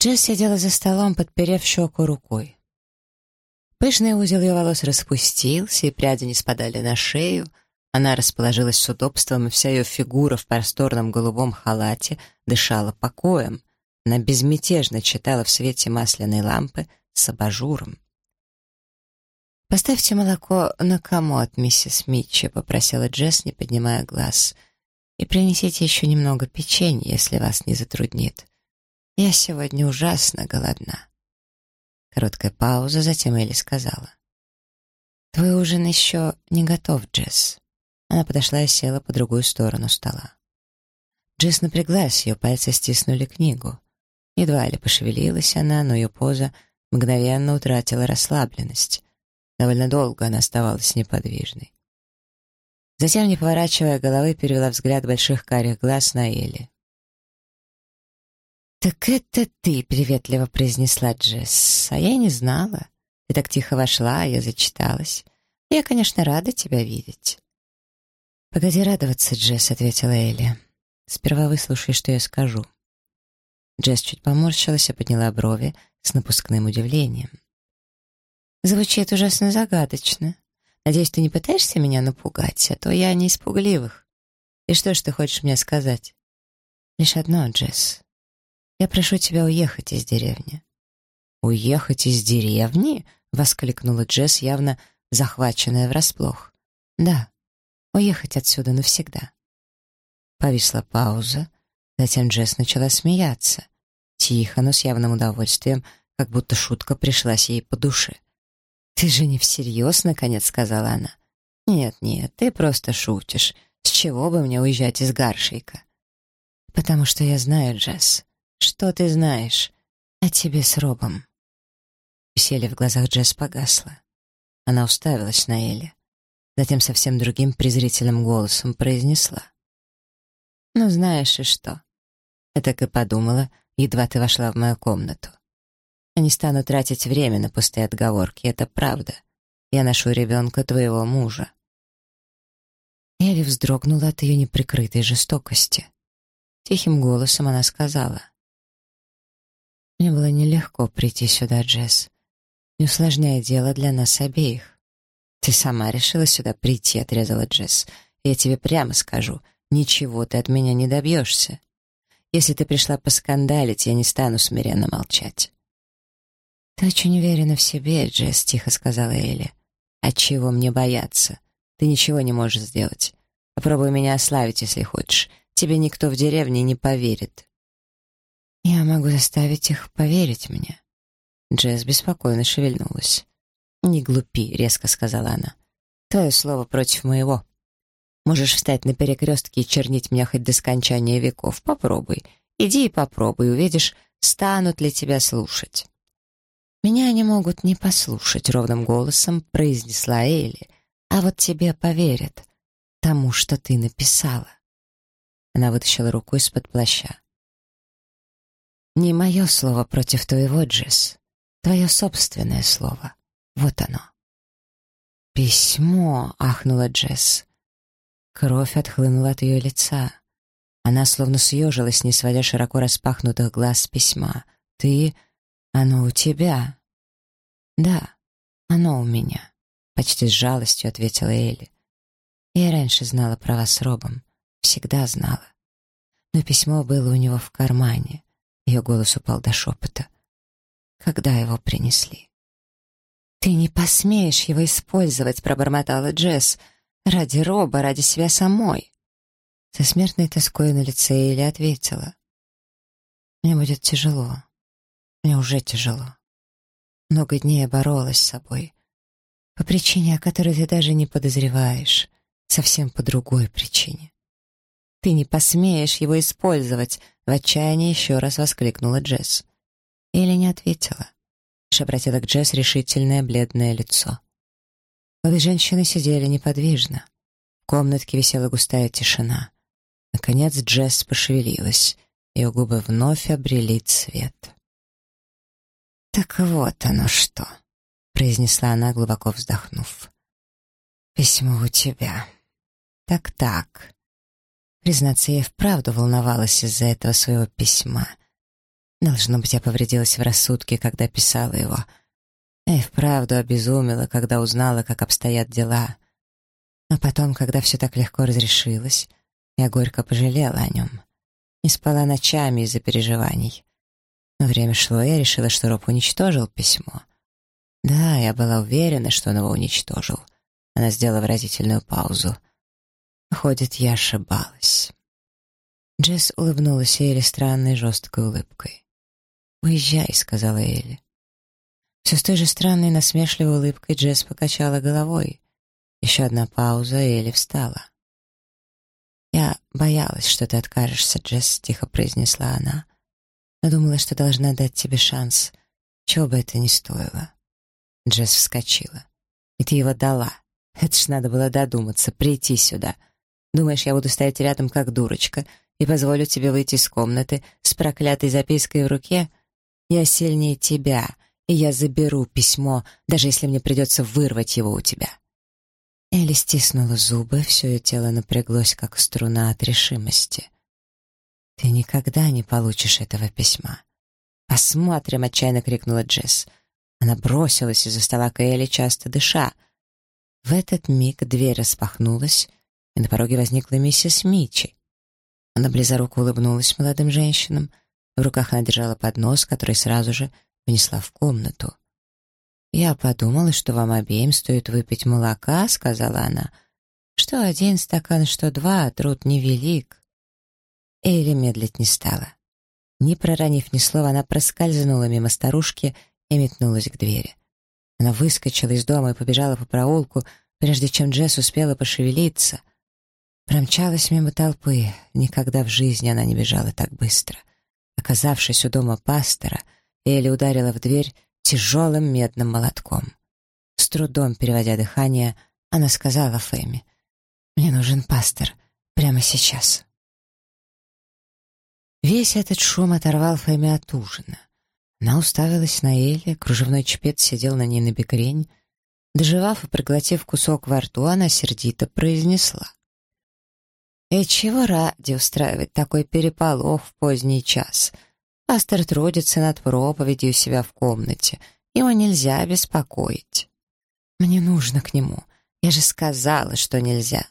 Джесс сидела за столом, подперев щеку рукой. Пышный узел ее волос распустился, и пряди не спадали на шею. Она расположилась с удобством, и вся ее фигура в просторном голубом халате дышала покоем. Она безмятежно читала в свете масляной лампы с абажуром. «Поставьте молоко на комод, миссис Митчи», — попросила Джесс, не поднимая глаз. «И принесите еще немного печенья, если вас не затруднит. Я сегодня ужасно голодна». Короткая пауза, затем Элли сказала. «Твой ужин еще не готов, Джесс». Она подошла и села по другую сторону стола. Джесс напряглась, ее пальцы стиснули книгу. Едва ли пошевелилась она, но ее поза мгновенно утратила расслабленность. Довольно долго она оставалась неподвижной. Затем, не поворачивая головы, перевела взгляд больших карих глаз на Элли. «Так это ты», — приветливо произнесла Джесс. «А я не знала. Ты так тихо вошла, а я зачиталась. Я, конечно, рада тебя видеть». «Погоди радоваться, Джесс», — ответила Элли. «Сперва выслушай, что я скажу». Джесс чуть поморщилась и подняла брови с напускным удивлением. «Звучит ужасно загадочно. Надеюсь, ты не пытаешься меня напугать, а то я не испугливых. И что ж ты хочешь мне сказать?» «Лишь одно, Джесс. Я прошу тебя уехать из деревни». «Уехать из деревни?» — воскликнула Джесс, явно захваченная врасплох. «Да, уехать отсюда навсегда». Повисла пауза, затем Джесс начала смеяться. Тихо, но с явным удовольствием, как будто шутка пришлась ей по душе. «Ты же не всерьез?» — наконец сказала она. «Нет, нет, ты просто шутишь. С чего бы мне уезжать из Гаршейка?» «Потому что я знаю, Джесс. Что ты знаешь о тебе с Робом?» Веселье в глазах Джесс погасло. Она уставилась на Элли. Затем совсем другим презрительным голосом произнесла. «Ну, знаешь и что?» Я так и подумала, едва ты вошла в мою комнату. Я не стану тратить время на пустые отговорки, это правда. Я ношу ребенка твоего мужа. Элли вздрогнула от ее неприкрытой жестокости. Тихим голосом она сказала. Мне было нелегко прийти сюда, Джесс. Не усложняя дело для нас обеих. Ты сама решила сюда прийти, отрезала Джесс. Я тебе прямо скажу, ничего ты от меня не добьешься. Если ты пришла поскандалить, я не стану смиренно молчать. «Ты очень уверена в себе, Джесс», — тихо сказала Элли. «От чего мне бояться? Ты ничего не можешь сделать. Попробуй меня ославить, если хочешь. Тебе никто в деревне не поверит». «Я могу заставить их поверить мне». Джесс беспокойно шевельнулась. «Не глупи», — резко сказала она. «Твое слово против моего. Можешь встать на перекрестке и чернить меня хоть до скончания веков. Попробуй. Иди и попробуй, увидишь, станут ли тебя слушать». «Меня они могут не послушать», — ровным голосом произнесла Элли. «А вот тебе поверят тому, что ты написала». Она вытащила руку из-под плаща. Не мое слово против твоего, Джесс. Твое собственное слово. Вот оно. «Письмо!» — ахнула Джесс. Кровь отхлынула от ее лица. Она словно съежилась, не сводя широко распахнутых глаз письма. «Ты... оно у тебя?» «Да, оно у меня», — почти с жалостью ответила Элли. «Я раньше знала про вас с Робом. Всегда знала. Но письмо было у него в кармане. Ее голос упал до шепота. Когда его принесли? «Ты не посмеешь его использовать», — пробормотала Джесс. «Ради Роба, ради себя самой». Со смертной тоской на лице Элли ответила. «Мне будет тяжело. Мне уже тяжело. Много дней я боролась с собой. По причине, о которой ты даже не подозреваешь. Совсем по другой причине. Ты не посмеешь его использовать!» В отчаянии еще раз воскликнула Джесс. Или не ответила. Лишь обратила к Джесс решительное бледное лицо. Обе женщины сидели неподвижно. В комнатке висела густая тишина. Наконец Джесс пошевелилась. Ее губы вновь обрели цвет. «Так вот оно что», — произнесла она, глубоко вздохнув. «Письмо у тебя. Так-так. Признаться, я и вправду волновалась из-за этого своего письма. Должно быть, я повредилась в рассудке, когда писала его. Я и вправду обезумела, когда узнала, как обстоят дела. Но потом, когда все так легко разрешилось, я горько пожалела о нем. Не спала ночами из-за переживаний. Но время шло, и я решила, что Роб уничтожил письмо. Да, я была уверена, что он его уничтожил. Она сделала выразительную паузу. Выходит, я ошибалась. Джесс улыбнулась Элли странной жесткой улыбкой. «Уезжай», — сказала Элли. Все с той же странной насмешливой улыбкой Джесс покачала головой. Еще одна пауза, и Элли встала. «Я боялась, что ты откажешься, Джесс», — тихо произнесла она. «Но думала, что должна дать тебе шанс, чего бы это ни стоило». Джесс вскочила. «И ты его дала. Это ж надо было додуматься, прийти сюда. Думаешь, я буду стоять рядом, как дурочка, и позволю тебе выйти из комнаты с проклятой запиской в руке? Я сильнее тебя, и я заберу письмо, даже если мне придется вырвать его у тебя». Элли стиснула зубы, все ее тело напряглось, как струна от решимости. «Ты никогда не получишь этого письма». «Посмотрим!» — отчаянно крикнула Джесс. Она бросилась из-за стола к Элли, часто дыша. В этот миг дверь распахнулась, и на пороге возникла миссис Мичи. Она близоруко улыбнулась молодым женщинам. В руках она держала поднос, который сразу же внесла в комнату. «Я подумала, что вам обеим стоит выпить молока», — сказала она. «Что один стакан, что два, труд невелик». Эйли медлить не стала. Не проронив ни слова, она проскользнула мимо старушки и метнулась к двери. Она выскочила из дома и побежала по проулку, прежде чем Джесс успела пошевелиться. Промчалась мимо толпы. Никогда в жизни она не бежала так быстро. Оказавшись у дома пастора, Элли ударила в дверь тяжелым медным молотком. С трудом переводя дыхание, она сказала Фэми, «Мне нужен пастор прямо сейчас». Весь этот шум оторвал Фэми от ужина. Она уставилась на Элли, кружевной чепец сидел на ней на бекрень. Доживав и проглотив кусок во рту, она сердито произнесла. И чего ради устраивать такой переполох в поздний час? Пастор трудится над проповедью себя в комнате. Его нельзя беспокоить. Мне нужно к нему. Я же сказала, что нельзя.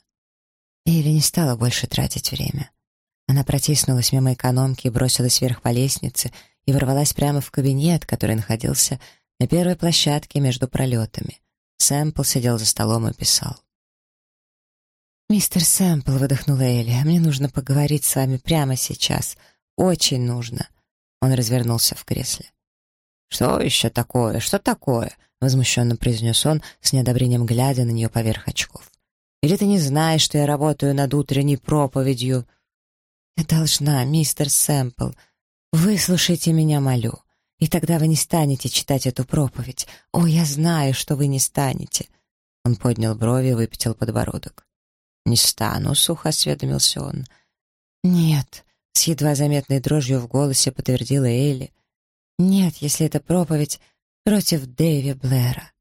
Эйли не стала больше тратить время. Она протиснулась мимо экономки и бросилась вверх по лестнице и ворвалась прямо в кабинет, который находился на первой площадке между пролетами. Сэмпл сидел за столом и писал. «Мистер Сэмпл», — выдохнула Элли, — «мне нужно поговорить с вами прямо сейчас. Очень нужно». Он развернулся в кресле. «Что еще такое? Что такое?» — возмущенно произнес он, с неодобрением глядя на нее поверх очков. «Или ты не знаешь, что я работаю над утренней проповедью?» «Я должна, мистер Сэмпл. Выслушайте меня, молю. И тогда вы не станете читать эту проповедь. О, я знаю, что вы не станете». Он поднял брови и выпятил подбородок. «Не стану», — сухо осведомился он. «Нет», — с едва заметной дрожью в голосе подтвердила Элли. «Нет, если это проповедь против Дэви Блэра».